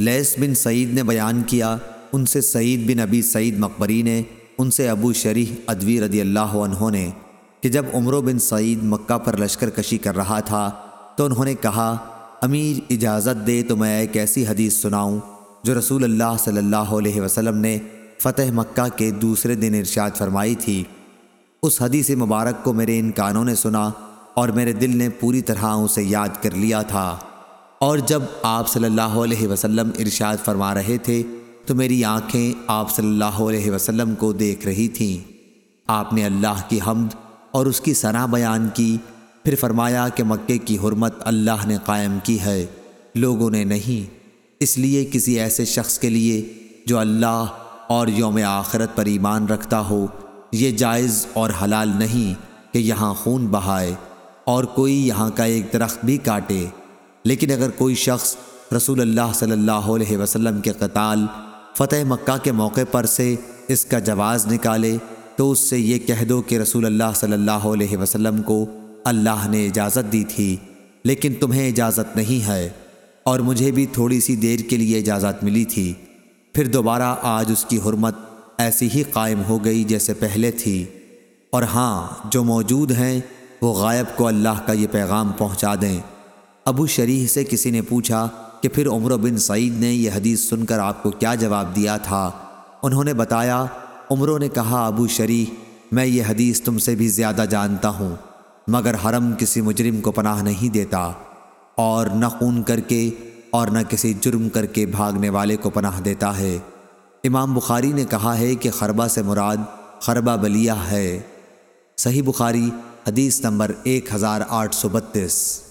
لیس بن سعید نے بیان کیا، ان سے سعید بن ابی سعید مقبری نے، ان سے ابو شریح ادوی رضی اللہ عنہ نے کہ جب عمرو بن سعید مکہ پر لشکر کشی کر رہا تھا، تو انہوں نے کہا، امیر اجازت دے تو میں ایک ایسی حدیث سناؤں جو رسول اللہ صلی اللہ علیہ وسلم نے فتح مکہ کے دوسرے دن ارشاد فرمائی تھی۔ اس حدیث مبارک کو میرے ان کانوں نے سنا اور میرے دل نے پوری طرح اسے یاد کر لیا تھا۔ اور جب آپ صلی اللہ علیہ وسلم ارشاد فرما رہے تھے، تو میری آنکھیں آپ صلی اللہ علیہ وسلم کو دیکھ رہی تھیں۔ آپ نے اللہ کی حمد اور اس کی ثنا بیان کی۔ پھر فرمایا کہ مکے کی حرمت اللہ نے قائم کی ہے۔ لوگوں نے نہیں، اس لیے کسی ایسے شخص کے لیے جو اللہ اور یوم آخرت پر ایمان رکھتا ہو۔ یہ جائز اور حلال نہیں کہ یہاں خون بہائے اور کوئی یہاں کا ایک درخت بھی کاٹے۔ لیکن اگر کوئی شخص رسول اللہ صلی اللہ علیہ وسلم کے قتال فتح مکہ کے موقع پر سے اس کا جواز نکالے تو اس سے یہ کہہ دو کہ رسول اللہ صلی اللہ علیہ وسلم کو اللہ نے اجازت دی تھی، لیکن تمہیں اجازت نہیں ہے اور مجھے بھی تھوڑی سی دیر کے لیے اجازت ملی تھی۔ پھر دوبارہ آج اس کی حرمت ایسی ہی قائم ہو گئی جیسے پہلے تھی۔ اور ہاں جو موجود ہیں، وہ غائب کو اللہ کا یہ پیغام پہنچا دیں۔ ابو شریح سے کسی نے پوچھا کہ پھر عمر بن سعید نے یہ حدیث سن کر آپ کو کیا جواب دیا تھا؟ انہوں نے بتایا، عمروں نے کہا، ابو شریح، میں یہ حدیث تم سے بھی زیادہ جانتا ہوں، مگر حرم کسی مجرم کو پناہ نہیں دیتا، اور نہ خون کر کے اور نہ کسی جرم کر کے بھاگنے والے کو پناہ دیتا ہے۔ امام بخاری نے کہا ہے کہ خربہ سے مراد خربہ بلیہ ہے۔ صحیح بخاری، حدیث نمبر 1832